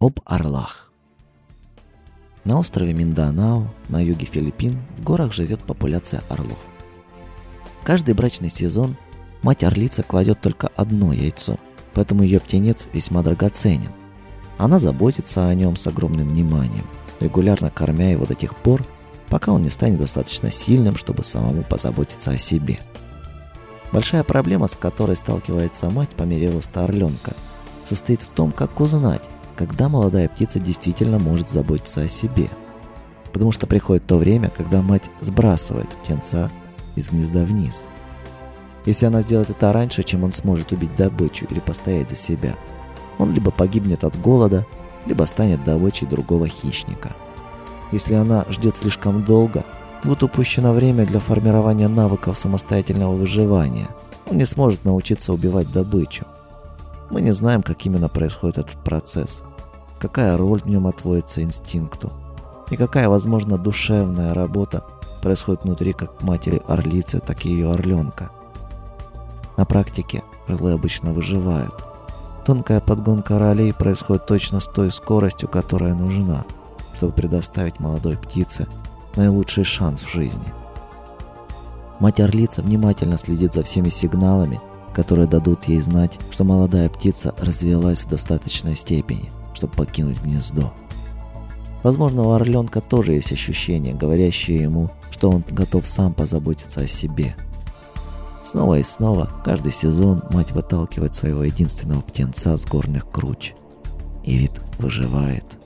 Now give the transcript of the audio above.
Об орлах. На острове Минданао, на юге Филиппин, в горах живет популяция орлов. Каждый брачный сезон мать-орлица кладет только одно яйцо, поэтому ее птенец весьма драгоценен. Она заботится о нем с огромным вниманием, регулярно кормя его до тех пор, пока он не станет достаточно сильным, чтобы самому позаботиться о себе. Большая проблема, с которой сталкивается мать по мере роста орленка, состоит в том, как узнать, когда молодая птица действительно может заботиться о себе. Потому что приходит то время, когда мать сбрасывает птенца из гнезда вниз. Если она сделает это раньше, чем он сможет убить добычу или постоять за себя, он либо погибнет от голода, либо станет добычей другого хищника. Если она ждет слишком долго, будет упущено время для формирования навыков самостоятельного выживания. Он не сможет научиться убивать добычу. Мы не знаем, как именно происходит этот процесс, какая роль в нем отводится инстинкту, и какая, возможно, душевная работа происходит внутри как матери орлицы, так и ее орленка. На практике орлы обычно выживают. Тонкая подгонка ролей происходит точно с той скоростью, которая нужна, чтобы предоставить молодой птице наилучший шанс в жизни. Мать-орлица внимательно следит за всеми сигналами, которые дадут ей знать, что молодая птица развилась в достаточной степени, чтобы покинуть гнездо. Возможно, у орленка тоже есть ощущение, говорящее ему, что он готов сам позаботиться о себе. Снова и снова, каждый сезон, мать выталкивает своего единственного птенца с горных круч. И вид выживает.